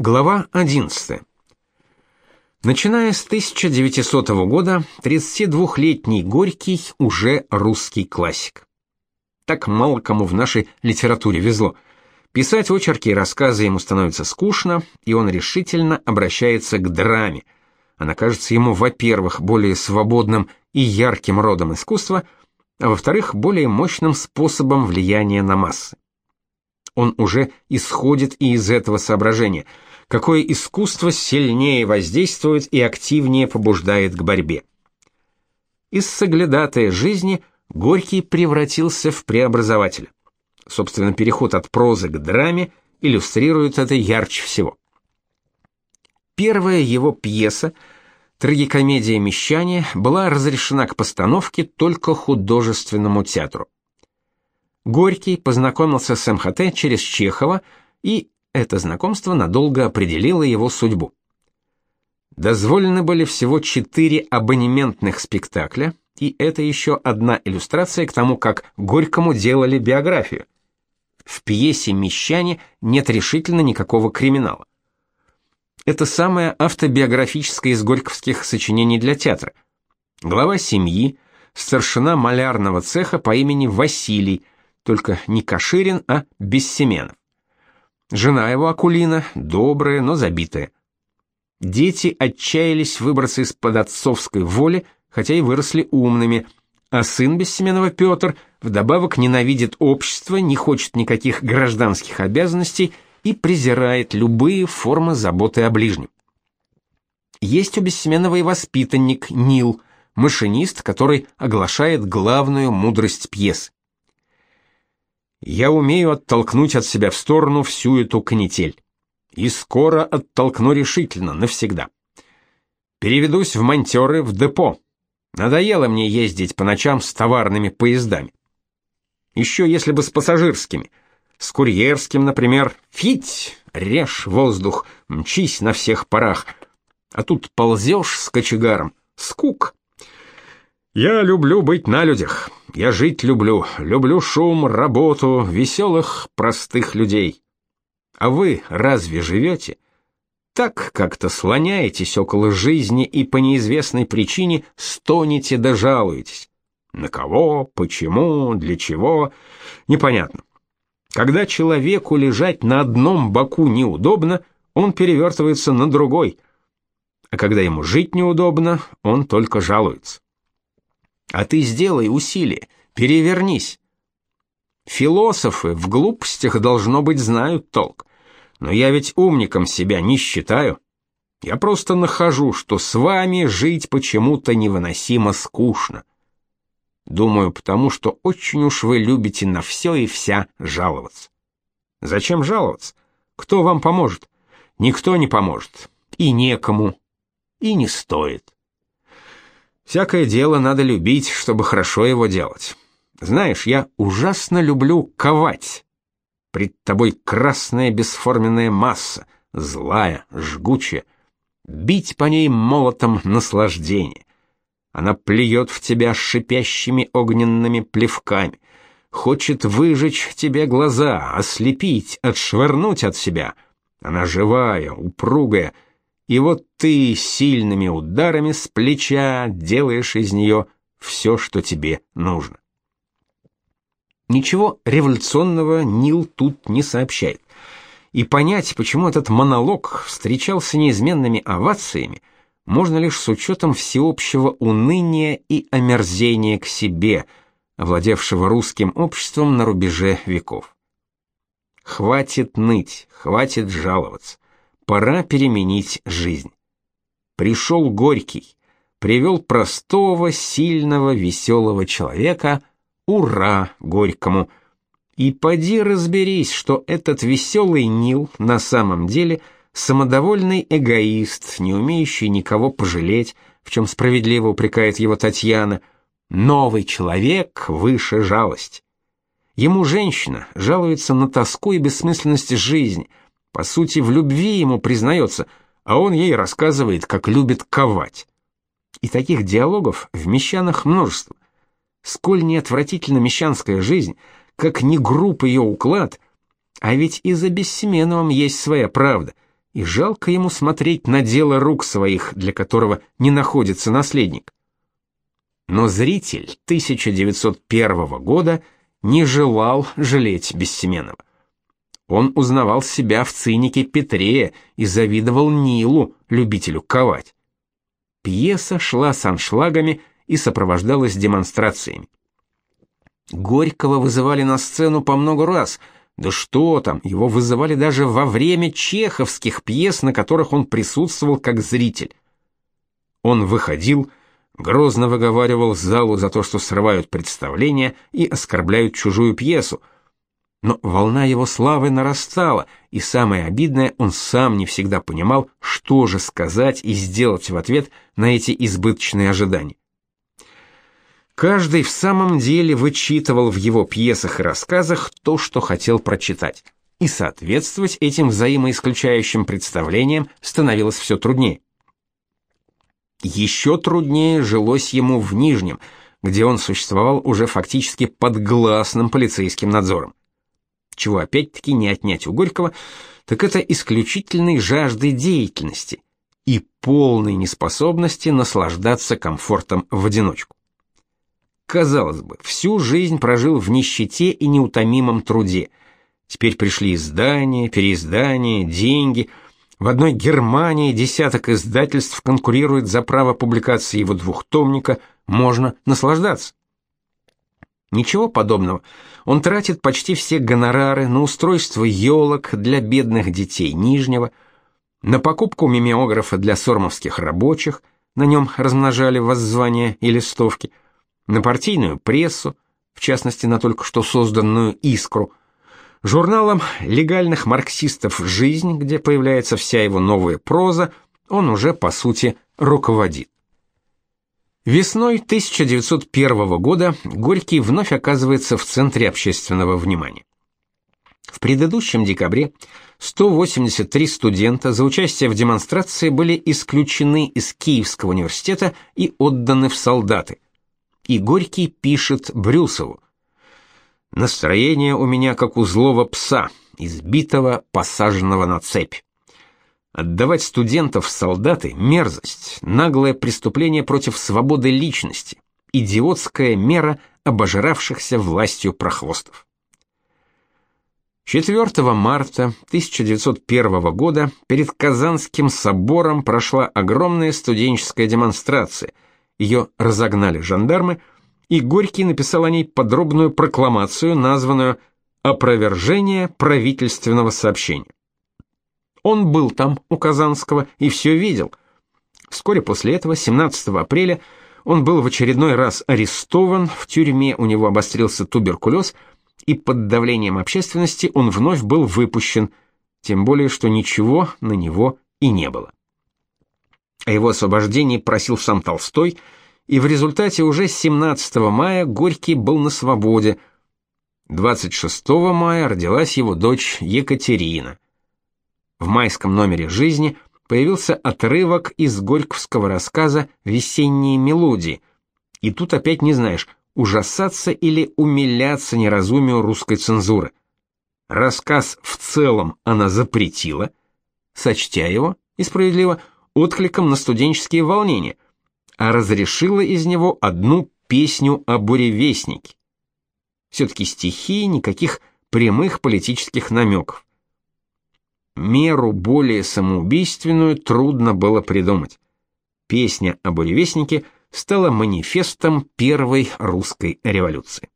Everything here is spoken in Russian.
Глава 11. Начиная с 1900 года, 32-летний Горький уже русский классик. Так мало кому в нашей литературе везло. Писать очерки и рассказы ему становится скучно, и он решительно обращается к драме. Она кажется ему, во-первых, более свободным и ярким родом искусства, а во-вторых, более мощным способом влияния на массы. Он уже исходит и из этого соображения – какое искусство сильнее воздействует и активнее побуждает к борьбе. Из соглядатая жизни Горький превратился в преобразователя. Собственно, переход от прозы к драме иллюстрирует это ярче всего. Первая его пьеса Трагикомедия Мещане была разрешена к постановке только художественному театру. Горький познакомился с МХТ через Чехова и это знакомство надолго определило его судьбу. Дозволены были всего четыре абонементных спектакля, и это еще одна иллюстрация к тому, как Горькому делали биографию. В пьесе «Мещане» нет решительно никакого криминала. Это самое автобиографическое из горьковских сочинений для театра. Глава семьи, старшина малярного цеха по имени Василий, только не Каширин, а Бессеменов. Жена его Акулина добрая, но забитая. Дети отчаялись выбраться из-под отцовской воли, хотя и выросли умными, а сын Бессеменова Петр вдобавок ненавидит общество, не хочет никаких гражданских обязанностей и презирает любые формы заботы о ближнем. Есть у Бессеменова и воспитанник Нил, машинист, который оглашает главную мудрость пьес. Я умею оттолкнуть от себя в сторону всю эту канитель. И скоро оттолкну решительно, навсегда. Переведусь в монтеры в депо. Надоело мне ездить по ночам с товарными поездами. Еще если бы с пассажирскими. С курьерским, например, фить, режь воздух, мчись на всех парах. А тут ползешь с кочегаром. Скук. Я люблю быть на людях. Я жить люблю. Люблю шум, работу, веселых, простых людей. А вы разве живете? Так как-то слоняетесь около жизни и по неизвестной причине стонете да жалуетесь. На кого, почему, для чего непонятно. Когда человеку лежать на одном боку неудобно, он перевертывается на другой. А когда ему жить неудобно, он только жалуется. А ты сделай усилие, перевернись. Философы в глупостях должно быть знают толк. Но я ведь умником себя не считаю. Я просто нахожу, что с вами жить почему-то невыносимо скучно. Думаю, потому что очень уж вы любите на все и вся жаловаться. Зачем жаловаться? Кто вам поможет? Никто не поможет. И некому. И не стоит. Всякое дело надо любить, чтобы хорошо его делать. Знаешь, я ужасно люблю ковать. Пред тобой красная бесформенная масса, злая, жгучая. Бить по ней молотом наслаждение. Она плюет в тебя шипящими огненными плевками, хочет выжечь тебе глаза, ослепить, отшвырнуть от себя. Она живая, упругая, и вот ты сильными ударами с плеча делаешь из нее все, что тебе нужно. Ничего революционного Нил тут не сообщает. И понять, почему этот монолог встречался неизменными овациями, можно лишь с учетом всеобщего уныния и омерзения к себе, овладевшего русским обществом на рубеже веков. Хватит ныть, хватит жаловаться. Пора переменить жизнь. Пришел Горький, привел простого, сильного, веселого человека. Ура Горькому! И поди разберись, что этот веселый Нил на самом деле самодовольный эгоист, не умеющий никого пожалеть, в чем справедливо упрекает его Татьяна, новый человек выше жалости. Ему женщина жалуется на тоску и бессмысленность жизни – по сути, в любви ему признается, а он ей рассказывает, как любит ковать. И таких диалогов в мещанах множество. Сколь не отвратительна мещанская жизнь, как не груб ее уклад, а ведь и за Бессеменовым есть своя правда. и жалко ему смотреть на дело рук своих, для которого не находится наследник. Но зритель 1901 года не желал жалеть Бессеменова. Он узнавал себя в цинике Петре и завидовал Нилу, любителю ковать. Пьеса шла с аншлагами и сопровождалась демонстрациями. Горького вызывали на сцену по много раз. Да что там, его вызывали даже во время чеховских пьес, на которых он присутствовал как зритель. Он выходил, грозно выговаривал залу за то, что срывают представление и оскорбляют чужую пьесу. Но волна его славы нарастала, и самое обидное, он сам не всегда понимал, что же сказать и сделать в ответ на эти избыточные ожидания. Каждый в самом деле вычитывал в его пьесах и рассказах то, что хотел прочитать, и соответствовать этим взаимоисключающим представлениям становилось все труднее. Еще труднее жилось ему в Нижнем, где он существовал уже фактически под гласным полицейским надзором. Чего опять-таки не отнять у Горького, так это исключительной жажды деятельности и полной неспособности наслаждаться комфортом в одиночку. Казалось бы, всю жизнь прожил в нищете и неутомимом труде. Теперь пришли издания, переиздания, деньги. В одной Германии десяток издательств конкурирует за право публикации его двухтомника, можно наслаждаться. Ничего подобного. Он тратит почти все гонорары на устройство елок для бедных детей Нижнего, на покупку мимеографа для сормовских рабочих, на нем размножали воззвания и листовки – на партийную прессу, в частности на только что созданную «Искру», журналом легальных марксистов «Жизнь», где появляется вся его новая проза, он уже, по сути, руководит. Весной 1901 года Горький вновь оказывается в центре общественного внимания. В предыдущем декабре 183 студента за участие в демонстрации были исключены из Киевского университета и отданы в солдаты – и Горький пишет Брюсову. Настроение у меня как у злого пса, избитого, посаженного на цепь. Отдавать студентов в солдаты мерзость, наглое преступление против свободы личности, идиотская мера обожравшихся властью прохвостов. 4 марта 1901 года перед Казанским собором прошла огромная студенческая демонстрация – ее разогнали жандармы, и Горький написал о ней подробную прокламацию, названную «Опровержение правительственного сообщения». Он был там, у Казанского, и все видел. Вскоре после этого, 17 апреля, он был в очередной раз арестован, в тюрьме у него обострился туберкулез, и под давлением общественности он вновь был выпущен, тем более что ничего на него и не было. О его освобождении просил сам Толстой, и в результате уже 17 мая Горький был на свободе. 26 мая родилась его дочь Екатерина. В майском номере «Жизни» появился отрывок из горьковского рассказа «Весенние мелодии», и тут опять не знаешь, ужасаться или умиляться неразумию русской цензуры. Рассказ в целом она запретила, сочтя его, и справедливо, откликом на студенческие волнения, а разрешила из него одну песню о буревестнике. Все-таки стихи, никаких прямых политических намеков. Меру более самоубийственную трудно было придумать. Песня о буревестнике стала манифестом первой русской революции.